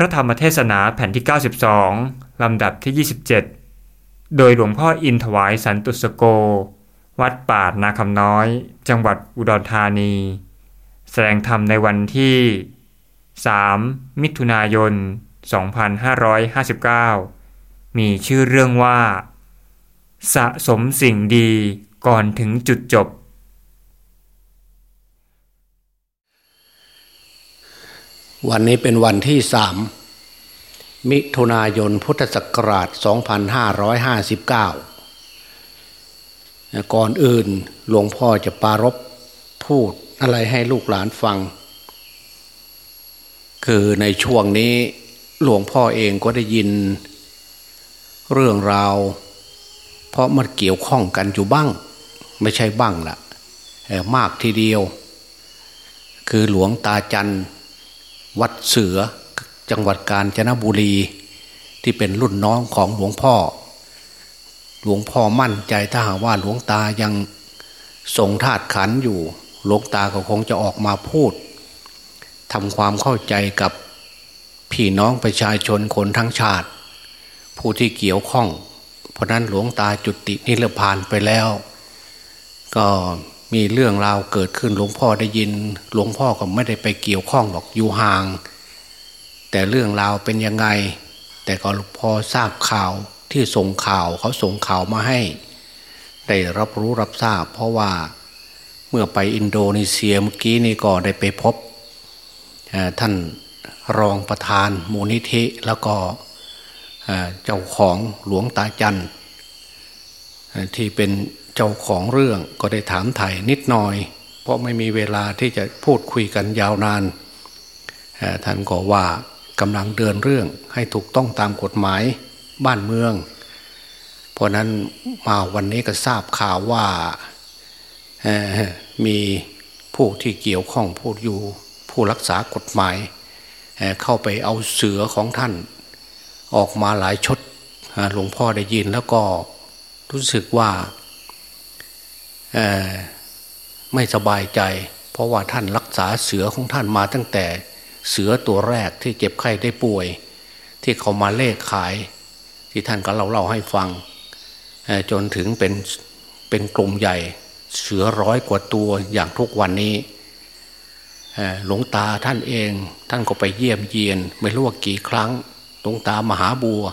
ระธรรมเทศนาแผ่นที่ 92 ลำดับที่ 27 โดยหลวงพ่ออินถวายสันตุสโก วัดป่านาคำน้อย จังหวัดอุดรธานี แสดงธรรมในวันที่ 3 มิถุนายน 2559 มีชื่อเรื่องว่า สะสมสิ่งดีก่อนถึงจุดจบ วันนี้เป็นวันที่สามมิถุนายนพุทธศักราช 2559 ก่อนอื่นหลวงพ่อจะปารบพูดอะไรให้ลูกหลานฟัง คือในช่วงนี้หลวงพ่อเองก็ได้ยินเรื่องราว เพราะมันเกี่ยวข้องกันอยู่บ้าง ไม่ใช่บ้างละมากทีเดียว คือหลวงตาจัน วัดเสือจังหวัดกาญจนบุรี ที่เป็นรุ่นน้องของหลวงพ่อ หลวงพ่อมั่นใจถ้าหากว่าหลวงตายังทรงธาตุขันอยู่ หลวงตาก็คงจะออกมาพูดทำความเข้าใจกับพี่น้องประชาชนคนทั้งชาติ ผู้ที่เกี่ยวข้อง เพราะนั้นหลวงตาจุตินิรพานไปแล้ว ก็ มีเรื่องราวเกิดขึ้นหลวงพ่อได้ยิน หลวงพ่อก็ไม่ได้ไปเกี่ยวข้องหรอกอยู่ห่าง แต่เรื่องราวเป็นยังไง แต่ก็พอทราบข่าวที่ส่งข่าวเขาส่งข่าวมาให้ ได้รับรู้รับทราบ เพราะว่าเมื่อไปอินโดนีเซียเมื่อกี้นี่ก็ได้ไปพบท่านรองประธานมูลนิธิแล้วก็เจ้าของหลวงตาจันที่เป็น เจ้าของเรื่องก็ได้ถามไถ่นิดหน่อย เพราะไม่มีเวลาที่จะพูดคุยกันยาวนานท่านก็ว่ากำลังเดินเรื่องให้ถูกต้องตามกฎหมายบ้านเมือง เพราะนั้นมาวันนี้ก็ทราบข่าวว่ามีผู้ที่เกี่ยวข้องพูดอยู่ ผู้รักษากฎหมาย เข้าไปเอาเสือของท่าน ออกมาหลายชดหลวงพ่อได้ยินแล้วก็รู้สึกว่า ไม่สบายใจ เพราะว่าท่านรักษาเสือของท่านมาตั้งแต่เสือตัวแรกที่เจ็บไข้ได้ป่วย ที่เขามาเล่ขาย ที่ท่านก็เล่าเล่าให้ฟัง จนถึงเป็นเป็นกลุ่มใหญ่ เสือร้อยกว่าตัวอย่างทุกวันนี้หลวงตาท่านเองท่านก็ไปเยี่ยมเยียน ไม่รู้ว่ากี่ครั้งหลวงตามหาบัว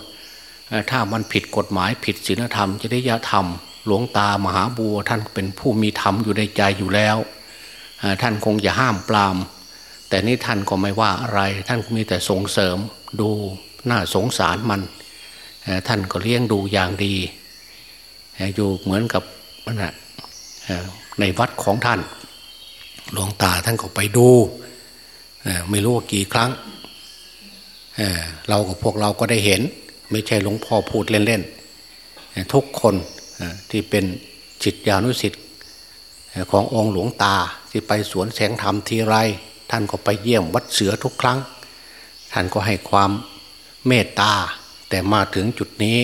ถ้ามันผิดกฎหมายผิดศีลธรรมจริยธรรม หลวงตามหาบัวท่านเป็นผู้มีธรรมอยู่ในใจอยู่แล้ว ท่านคงจะห้ามปราม แต่นี่ท่านก็ไม่ว่าอะไร ท่านมีแต่ส่งเสริมดูน่าสงสารมัน ท่านก็เลี้ยงดูอย่างดี อยู่เหมือนกับในวัดของท่าน หลวงตาท่านก็ไปดู ไม่รู้ว่ากี่ครั้งเเรากับพวกเราก็ได้เห็น ไม่ใช่หลวงพ่อพูดเล่นๆทุกคน ที่เป็นจิตญาณุสิทธิ์ขององค์หลวงตาที่ไปสวนแสงธรรมทีไร ท่านก็ไปเยี่ยมวัดเสือทุกครั้ง ท่านก็ให้ความเมตตา แต่มาถึงจุดนี้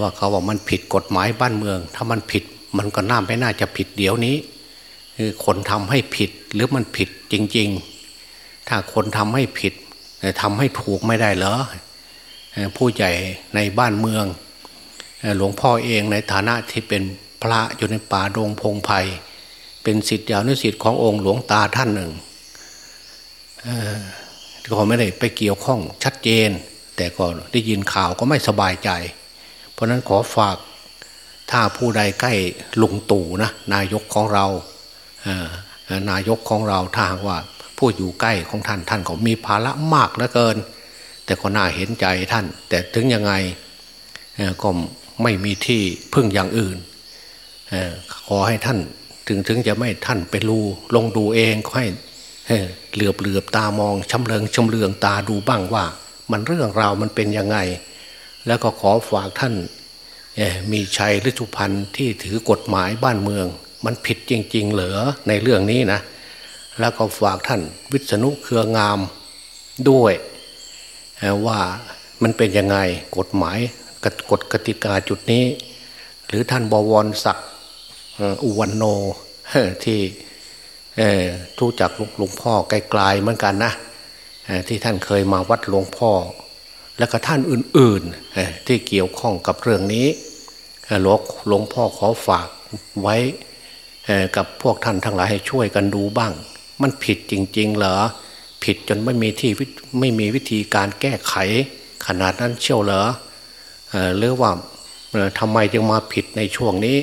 ว่าเขาว่ามันผิดกฎหมายบ้านเมือง ถ้ามันผิดมันก็น่าไม่น่าจะผิดเดี๋ยวนี้คือคนทำให้ผิดหรือมันผิดจริง ๆ ถ้าคนทำให้ผิดทำให้ถูกไม่ได้เหรอผู้ใหญ่ในบ้านเมือง หลวงพ่อเองในฐานะที่เป็นพระอยู่ในป่าดงพงไพ่เป็นสิทธิอนุสิทธิ์ขององค์หลวงตาท่านหนึ่งก็ไม่ได้ไปเกี่ยวข้องชัดเจน แต่ก็ได้ยินข่าวก็ไม่สบายใจ เพราะนั้นขอฝากถ้าผู้ใดใกล้ลุงตู่นะนายกของเรานายกของเราถ้าว่าผู้อยู่ใกล้ของท่านท่านก็มีภาระมากเหลือเกิน แต่ก็น่าเห็นใจท่าน แต่ถึงยังไงก็ ไม่มีที่พึ่งอย่างอื่นขอให้ท่านถึงถึงจะไม่ท่านไปรูลงดูเองก็ให้เหลือบเหลือบตามองชำเลืองชำเลืองตาดูบ้างว่า มันเรื่องราวมันเป็นยังไง แล้วก็ขอฝากท่านมีชัยฤชุพันธ์ที่ถือกฎหมายบ้านเมือง มันผิดจริง ๆ เหรอในเรื่องนี้นะ แล้วก็ฝากท่านวิษณุเครืองามด้วยว่ามันเป็นยังไงกฎหมาย กฎกติกาจุดนี้ หรือท่านบวรศักดิ์อุวันโนที่ทุกจากหลวงพ่อไกลๆเหมือนกันนะที่ท่านเคยมาวัดหลวงพ่อ และก็ท่านอื่นๆที่เกี่ยวข้องกับเรื่องนี้หลวงหลวงพ่อขอฝากไว้กับพวกท่านทั้งหลายให้ช่วยกันดูบ้าง มันผิดจริง ๆ เหรอผิดจนไม่มีที่ไม่มีวิธีการแก้ไข ขนาดนั้นเชี่ยวเหรอ หรือว่าทำไมจึงมาผิดในช่วงนี้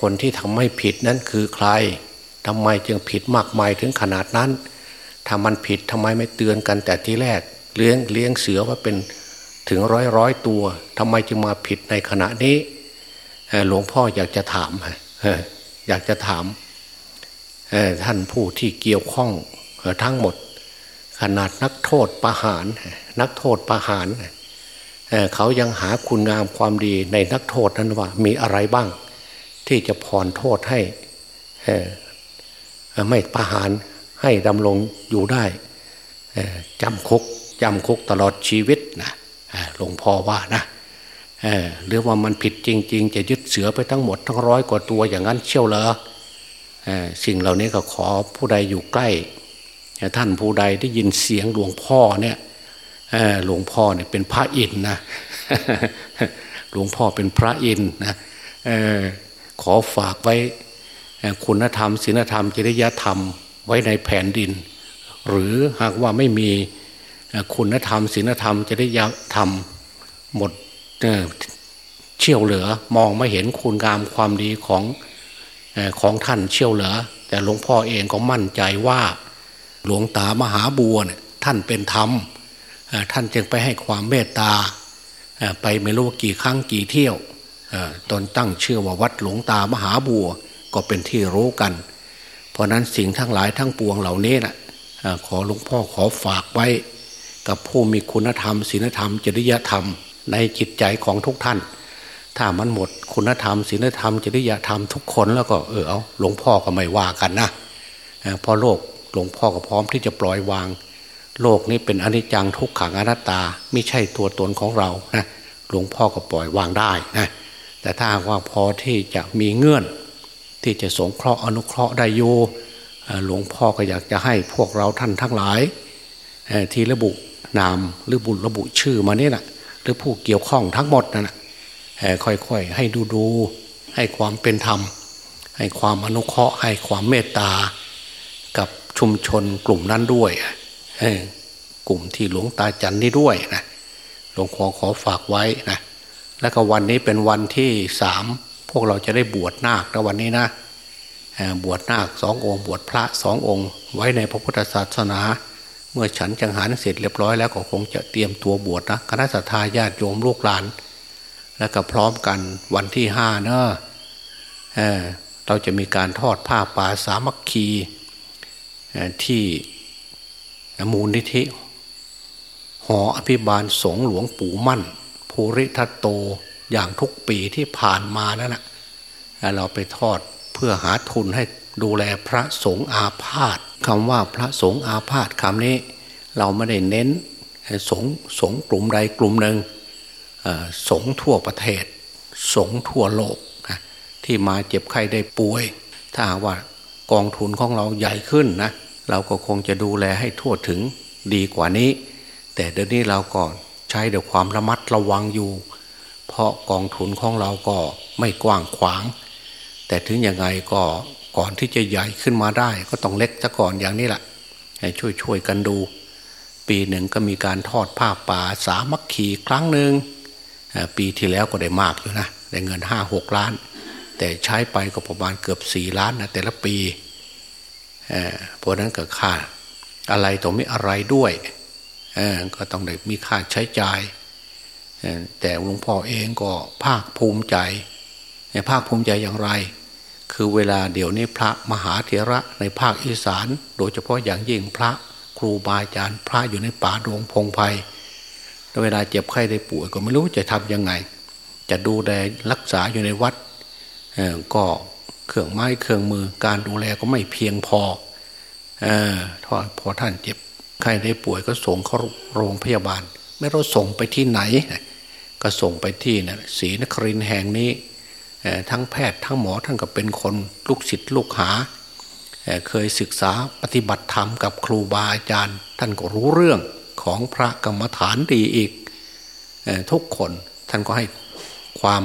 คนที่ทำให้ผิดนั้นคือใครทำไมจึงผิดมากมายถึงขนาดนั้นถ้ามันผิดทำไมไม่เตือนกันแต่ทีแรก เลี้ยงเลี้ยงเสือว่าเป็นถึงร้อยร้อยตัวทำไมจึงมาผิดในขณะนี้หลวงพ่ออยากจะถามอยากจะถามท่านผู้ที่เกี่ยวข้องทั้งหมด ขนาดนักโทษประหาร นักโทษประหาร เขายังหาคุณงามความดีในนักโทษนั้นว่า มีอะไรบ้าง ที่จะผ่อนโทษให้ไม่ประหารให้ดำรงอยู่ได้จำคุกจำคุกตลอดชีวิตนะหลวงพ่อว่านะหรือว่ามันผิดจริง ๆ จะยึดเสือไปทั้งหมดทั้งร้อยกว่าตัวอย่างนั้นเชี่ยวเหรอสิ่งเหล่านี้ก็ขอผู้ใดอยู่ใกล้ ท่านผู้ใดได้ยินเสียงหลวงพ่อเนี่ย หลวงพ่อเนี่ยเป็นพระอินนะหลวงพ่อเป็นพระอินนะขอฝากไว้คุณธรรมศีลธรรมจริยธรรมไว้ในแผ่นดิน หรือหากว่าไม่มีคุณธรรมศีลธรรมจริยธรรมหมดเชี่ยวเหลือมองไม่เห็นคุณงามความดีของของท่านเชี่ยวเหลือ แต่หลวงพ่อเองก็มั่นใจว่า หลวงตามหาบัวเนี่ยท่านเป็นธรรม ท่านจึงไปให้ความเมตตาไปไม่รู้กี่ครั้งกี่เที่ยวตนตั้งเชื่อว่าวัดหลวงตามหาบัวก็เป็นที่รู้กัน เพราะนั้นสิ่งทั้งหลายทั้งปวงเหล่านี้นะขอหลวงพ่อขอฝากไว้ กับผู้มีคุณธรรมศีลธรรม จริยธรรม ในจิตใจของทุกท่าน ถ้ามันหมดคุณธรรมศีลธรรม จริยธรรมทุกคนแล้วก็เออเอาหลวงพ่อก็ไม่ว่ากันนะพราะโลกหลวงพ่อก็พร้อมที่จะปล่อยวาง โลกนี้เป็นอนิจจังทุกขังอนัตตา ไม่ใช่ตัวตนของเรานะหลวงพ่อก็ปล่อยวางได้นะแต่ถ้าว่าพอที่จะมีเงื่อน ที่จะสงเคราะห์อนุเคราะห์ได้โยหลวงพ่อก็อยากจะให้พวกเราท่านทั้งหลาย ที่ระบุนามหรือบุญระบุชื่อมาเนี่ยนะหรือผู้เกี่ยวข้องทั้งหมดนะ่ะค่อยๆ ให้ดูดูให้ความเป็นธรรม ให้ความอนุเคราะห์ให้ความเมตตา กับชุมชนกลุ่มนั้นด้วย กลุ่มที่หลวงตาจันนี่ด้วยนะหลวงพ่อขอฝากไว้นะแล้วก็วันนี้เป็นวันที่สามพวกเราจะได้บวชนาคในวันนี้นะบวชนาคสององค์ บวชพระสององค์ ไว้ในพระพุทธศาสนา เมื่อฉันจังหารเสร็จเรียบร้อยแล้วก็คงจะเตรียมตัวบวชนะคณะสัตยาญาติโยมลูกหลาน แล้วก็พร้อมกันวันที่ห้าเนอะเราจะมีการทอดผ้าป่าสามัคคีที่ มูลนิธิหออภิบาลสงหลวงปู่มั่น ภูริทัตโตอย่างทุกปีที่ผ่านมานั่นแหละเราไปทอดเพื่อหาทุนให้ดูแลพระสงฆ์อาพาธคำว่าพระสงฆ์อาพาธคำนี้ เราไม่ได้เน้นสงสงกลุ่มใดกลุ่มหนึ่งสงทั่วประเทศ สงทั่วโลก ที่มาเจ็บไข้ได้ป่วย ถ้าว่ากองทุนของเราใหญ่ขึ้นนะ เราก็คงจะดูแลให้ทั่วถึงดีกว่านี้ แต่เดี๋ยวนี้เราก็ใช้ด้วยความระมัดระวังอยู่ เพราะกองทุนของเราก็ไม่กว้างขวาง แต่ถึงยังไงก็ก่อนที่จะใหญ่ขึ้นมาได้ ก็ต้องเล็กซะก่อนอย่างนี้แหละให้ช่วยช่วยกันดู ปีหนึ่งก็มีการทอดผ้าป่าสามัคคีครั้งหนึ่งปีที่แล้วก็ได้มากอยู่นะได้เงินห้าหกล้าน แต่ใช้ไปก็ประมาณเกือบสี่ล้านนะแต่ละปี เพราะนั้นก็ค่าอะไรต้อมีอะไรด้วยก็ต้องได้มีค่าใช้จ่ายแต่หลวงพ่อเองก็ภาคภูมิใจภาคภูมิใจอย่างไร คือเวลาเดี๋ยวนี้พระมหาเถระในภาคอีสาน โดยเฉพาะอย่างยิ่งพระครูบาอาจารย์ พระอยู่ในป่าดงพงไพ่เวลาเจ็บไข้ได้ป่วยก็ไม่รู้จะทำยังไง จะดูแลรักษาอยู่ในวัดก็ เครื่องไม้เครื่องมือ การดูแลก็ไม่เพียงพออพอท่านเจ็บใครได้ป่วยก็ส่งเข้าโรงพยาบาล ไม่รู้ส่งไปที่ไหน ก็ส่งไปที่นะศรีนครินแห่งนี้ทั้งแพทย์ทั้งหมอท่านก็เป็นคนลูกศิษย์ลูกหาเคยศึกษาปฏิบัติธรรมกับครูบาอาจารย์ ท่านก็รู้เรื่องของพระกรรมฐานดีอีกทุกคนท่านก็ให้ความ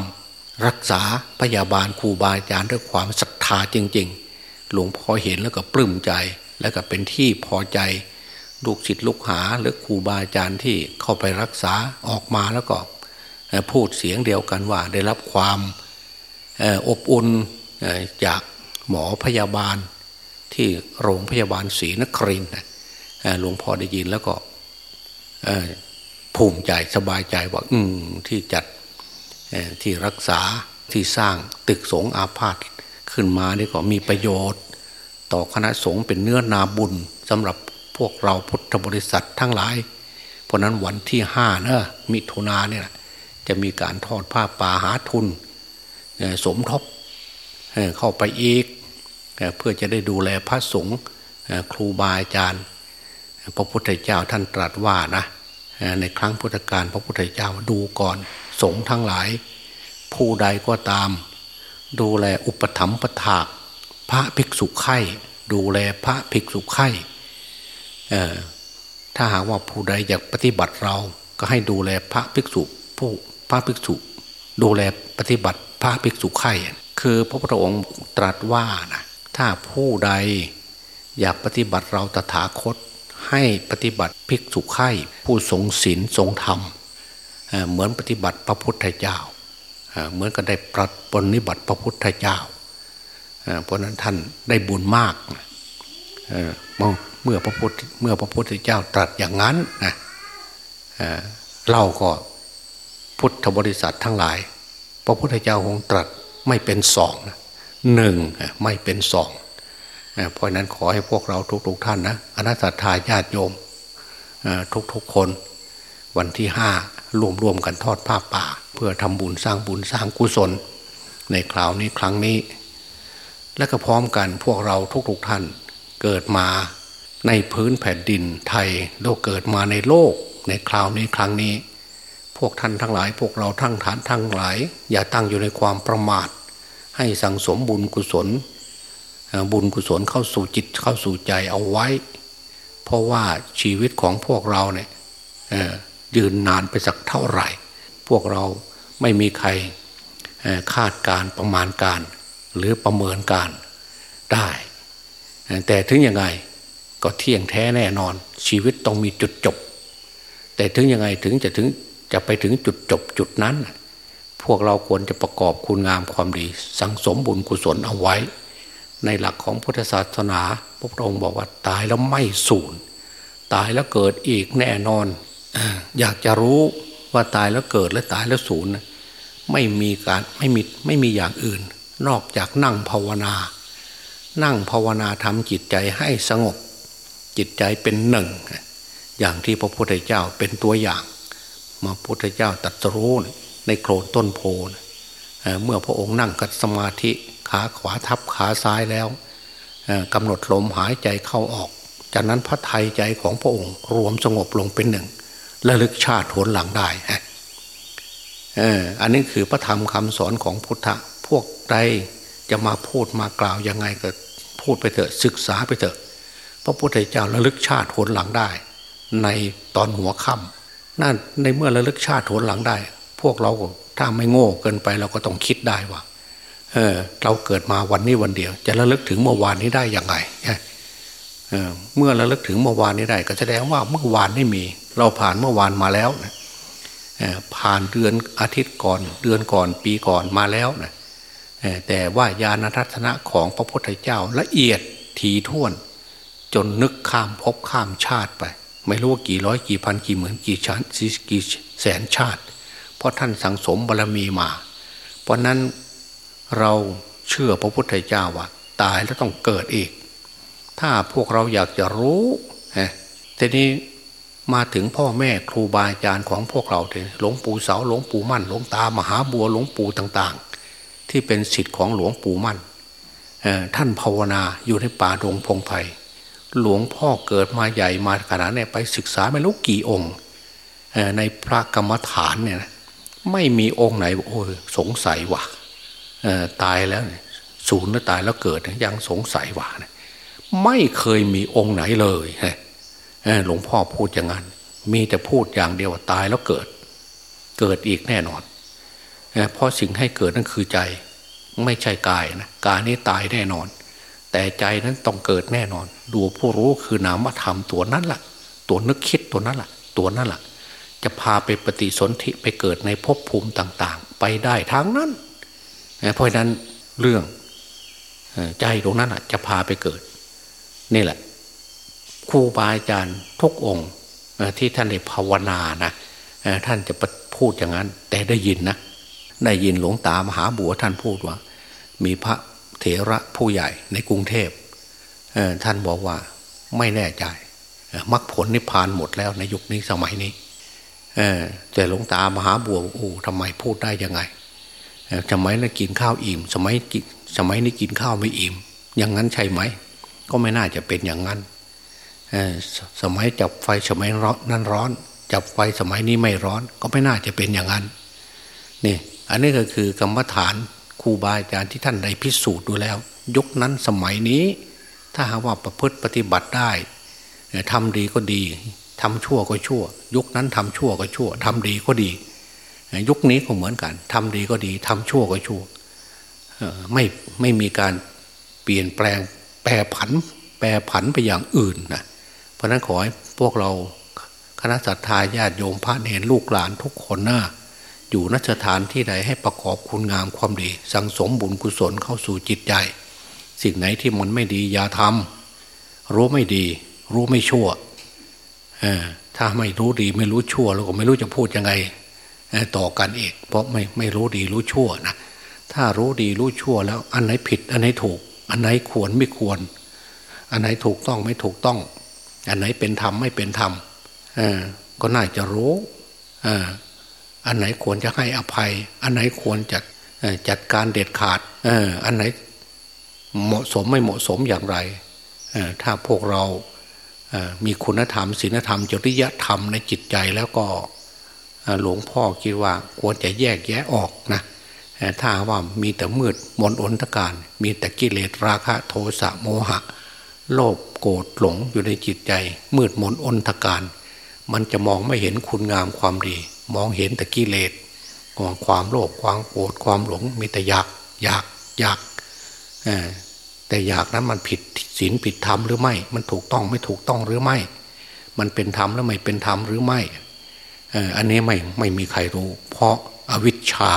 รักษาพยาบาลครูบาอาจารย์ด้วยความศรัทธาจริง ๆ หลวงพ่อเห็นแล้วก็ปลื้มใจ แล้วก็เป็นที่พอใจ ลูกศิษย์ลูกหาหรือครูบาอาจารย์ที่เข้าไปรักษาออกมาแล้วก็พูดเสียงเดียวกันว่าได้รับความอบอุ่นจากหมอพยาบาลที่โรงพยาบาลศรีนครินทร์หลวงพ่อได้ยินแล้วก็ภูมิใจสบายใจว่า อืมที่จัด ที่รักษาที่สร้างตึกสงอาพาธขึ้นมานี่ก็มีประโยชน์ ต่อคณะสงฆ์เป็นเนื้อนาบุญสำหรับพวกเราพุทธบริษัททั้งหลาย เพราะนั้นวันที่ห้าเนะมิถุนาเนี่ยจะมีการทอดผ้าป่าหาทุน สมทบเข้าไปอีก เพื่อจะได้ดูแลพระสงฆ์ครูบาอาจารย์ พระพุทธเจ้าท่านตรัสว่านะในครั้งพุทธกาลพระพุทธเจ้าดูก่อน สงฆ์ทั้งหลาย ผู้ใดก็ตาม ดูแลอุปถัมภะถากพระภิกษุไข่ดูแลพระภิกษุไข่ถ้าหากว่าผู้ใดอยากปฏิบัติเราก็ให้ดูแลพระภิกษุผู้พระภิกษุ ดูแลปฏิบัติพระภิกษุไข่คือพระพุทธองค์ตรัสว่านะถ้าผู้ใดอยากปฏิบัติเราตถาคตให้ปฏิบัติภิกษุไข่ผู้ทรงศีลทรงธรรม เหมือนปฏิบัติพระพุทธเจ้าเหมือนกับได้ปรับปนิบัติพระพุทธเจ้าเพราะนั้นท่านได้บุญมากเมื่อพระพุทธเมื่อพระพุทธเจ้าตรัสอย่างนั้นนะเราก็พุทธบริษัททั้งหลาย พระพุทธเจ้าคงตรัสไม่เป็นสองหนึ่งไม่เป็นสองเพราะนั้นขอให้พวกเราทุกๆท่านนะอนัตตาญาติโยมทุกๆคน วันที่ห้ารวมรวมกันทอดผ้าป่า เพื่อทำบุญสร้างบุญสร้างกุศล ในคราวนี้ครั้งนี้ และก็พร้อมกันพวกเราทุกๆท่านเกิดมาในพื้นแผ่นดินไทยโลกเกิดมาในโลก ในคราวนี้ครั้งนี้ พวกท่านทั้งหลาย พวกเราทั้งฐานทั้งหลาย อย่าตั้งอยู่ในความประมาท ให้สังสมบุญกุศล บุญกุศลเข้าสู่จิตเข้าสู่ใจเอาไว้ เพราะว่าชีวิตของพวกเราเนี่ย ยืนนานไปสักเท่าไหร่ พวกเราไม่มีใครคาดการประมาณการ หรือประเมินการได้ แต่ถึงยังไงก็เที่ยงแท้แน่นอน ชีวิตต้องมีจุดจบ แต่ถึงยังไงถึงจะถึงจะไปถึงจุดจบจุดนั้น พวกเราควรจะประกอบคุณงามความดี สังสมบุญกุศลเอาไว้ ในหลักของพุทธศาสนา พระองค์บอกว่าตายแล้วไม่สูญตายแล้วเกิดอีกแน่นอน อยากจะรู้ว่าตายแล้วเกิดและตายแล้วสูญไม่มีการไม่มีไม่มีอย่างอื่น นอกจากนั่งภาวนา นั่งภาวนาทำจิตใจให้สงบ จิตใจเป็นหนึ่ง อย่างที่พระพุทธเจ้าเป็นตัวอย่างมาพุทธเจ้าตัดรู้ในโคลนต้นโพนเมื่อพระองค์นั่งกัดสมาธิขาขวาทับขาซ้ายแล้วกำหนดลมหายใจเข้าออก จากนั้นพระไทยใจของพระองค์รวมสงบลงเป็นหนึ่ง ระลึกชาติผลหลังได้ฮะอันนี้คือพระธรรมคำสอนของพุทธะพวกใดจะมาพูดมากล่าวยังไงก็พูดไปเถอะศึกษาไปเถอะ พระพุทธเจ้าระลึกชาติผลหลังได้ ในตอนหัวค่ำนั่นในเมื่อระลึกชาติผลหลังได้ พวกเราถ้าไม่โง่เกินไปเราก็ต้องคิดได้ว่าเออเราเกิดมาวันนี้วันเดียว จะระลึกถึงเมื่อวานนี้ได้ยังไงเเมื่อระลึกถึงเมื่อวานนี้ได้ ก็แสดงว่าเมื่อวานไม่มี เราผ่านเมื่อวานมาแล้วนะผ่านเดือนอาทิตย์ก่อนเดือนก่อนปีก่อนมาแล้วนะแต่ว่าญาณทัศนะของพระพุทธเจ้าละเอียดทีท่วน จนนึกข้ามภพข้ามชาติไป ไม่รู้ว่ากี่ร้อยกี่พันกี่หมื่นกี่ชั้นกี่แสนชาติ เพราะท่านสังสมบารรมีมา เพราะนั้นเราเชื่อพระพุทธเจ้าว่า ตายแล้วต้องเกิดอีก ถ้าพวกเราอยากจะรู้ทีนี้ มาถึงพ่อแม่ครูบาอาจารย์ของพวกเราเถหลวงปู่เสาหลวงปู่มั่นหลวงตามหาบัวหลวงปู่ต่างๆ ที่เป็นสิทธิ์ของหลวงปู่มั่นท่านภาวนาอยู่ในป่าดงพงไพ่หลวงพ่อเกิดมาใหญ่มาขนาดนี้ไปศึกษาไม่รู้กี่องค์ในพระกรรมฐานเนี่ยไม่มีองค์ไหนโอ้ยสงสัยว่ะตายแล้วศูนย์แล้วตายแล้วเกิดยังสงสัยว่ะไม่เคยมีองค์ไหนเลย หลวงพ่อพูดอย่างนั้น มีแต่พูดอย่างเดียวตายแล้วเกิด เกิดอีกแน่นอนเพราะสิ่งให้เกิดนั่นคือใจ ไม่ใช่กายนะกายนี้ตายแน่นอน แต่ใจนั้นต้องเกิดแน่นอน ดูผู้รู้คือนามธรรมตัวนั้นละ่ะ ตัวนึกคิดตัวนั้นละ่ะ ตัวนั้นละ่ะ จะพาไปปฏิสนธิไปเกิดในภพภูมิต่าง ๆ ไปได้ทั้งนั้น เพราะนั้นเรื่องใจตรงนั้นะจะพาไปเกิด นี่แหละ ครูบาอาจารย์ทุกองค์ที่ท่านได้ภาวนานะท่านจะพูดอย่างนั้น แต่ได้ยินนะได้ยินหลวงตามหาบัวท่านพูดว่า มีพระเถระผู้ใหญ่ในกรุงเทพท่านบอกว่าไม่แน่ใจมรรคผลนิพพานหมดแล้วในยุคนี้สมัยนี้แต่หลวงตามหาบัวโอ้ทำไมพูดได้ยังไงสมัยนั้นกินข้าวอิ่ม สมัยสมัยนี้กินข้าวไม่อิ่ม อย่างนั้นใช่ไหม ก็ไม่น่าจะเป็นอย่างนั้น สมัยจับไฟสมัยร้อนนั้นร้อน จับไฟสมัยนี้ไม่ร้อน ก็ไม่น่าจะเป็นอย่างนั้นนี่อันนี้ก็คือกรรมฐานครูบาอาจารย์ที่ท่านได้พิสูจน์ดูแล้ว ยุคนั้นสมัยนี้ ถ้าหากว่าประพฤติปฏิบัติได้ทำดีก็ดีทำชั่วก็ชั่ว ยุคนั้นทำชั่วก็ชั่วทำดีก็ดี ยุคนี้ก็เหมือนกันทำดีก็ดีทำชั่วก็ชั่วไม่ไม่มีการเปลี่ยนแปลงแปรผัน แปรผันไปอย่างอื่นนะ ราะนั้นขอให้พวกเราคณะสัตยาญาติโยมพระเนรลูกหลานทุกคนนะอยู่นสถานที่ใดให้ประกอบคุณงามความดี สังสมบุญกุศลเข้าสู่จิตใจ สิ่งไหนที่มันไม่ดีอย่าทำรู้ไม่ดี รู้ไม่ชั่วถ้าไม่รู้ดีไม่รู้ชั่ว แล้วก็ไม่รู้จะพูดยังไงต่อกันเอกเพราะไม่ไม่รู้ดีรู้ชั่วนะถ้ารู้ดีรู้ชั่วแล้วอันไหนผิด อันไหนถูก อันไหนควรไม่ควร อันไหนถูกต้องไม่ถูกต้อง อันไหนเป็นธรรมไม่เป็นธรรมก็น่าจะรู้อันไหนควรจะให้อภัย อันไหนควรจัดจัดการเด็ดขาดอันไหนเหมาะสมไม่เหมาะสมอย่างไรถ้าพวกเรามีคุณธรรมศีลธรรมจริยธรรมในจิตใจแล้วก็หลวงพ่อคิดว่าควรจะแยกแยะออกนะถ้าว่ามีแต่มืดมนอนตการ มีแต่กิเลสราคะโทสะโมหะ โลภโกรธหลงอยู่ในจิตใจ มืดมนอนตการ มันจะมองไม่เห็นคุณงามความดี มองเห็นแต่กิเลสของความโลภความโกรธความหลงมีแต่อยากอยากอยากแต่อยากนั้นมันผิดศีลผิดธรรมหรือไม่ มันถูกต้องไม่ถูกต้องหรือไม่ มันเป็นธรรมแล้วไม่เป็นธรรมหรือไม่อันนี้ไม่ไม่มีใครรู้ เพราะอาวิชชา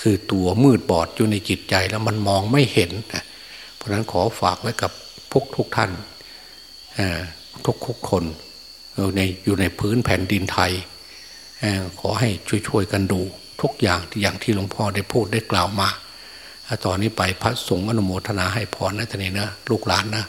คือตัวมืดบอดอยู่ในจิตใจแล้วมันมองไม่เห็น เพราะฉะนั้นขอฝากไว้กับ พวกทุกท่านทุกทุกคนในอยู่ในพื้นแผ่นดินไทยขอให้ช่วยๆกันดูทุกอย่างอย่างที่หลวงพ่อได้พูดได้กล่าวมา ตอนนี้ไปพระสงฆ์อนุโมทนาให้พรนะท่านนี้นะลูกหลานนะ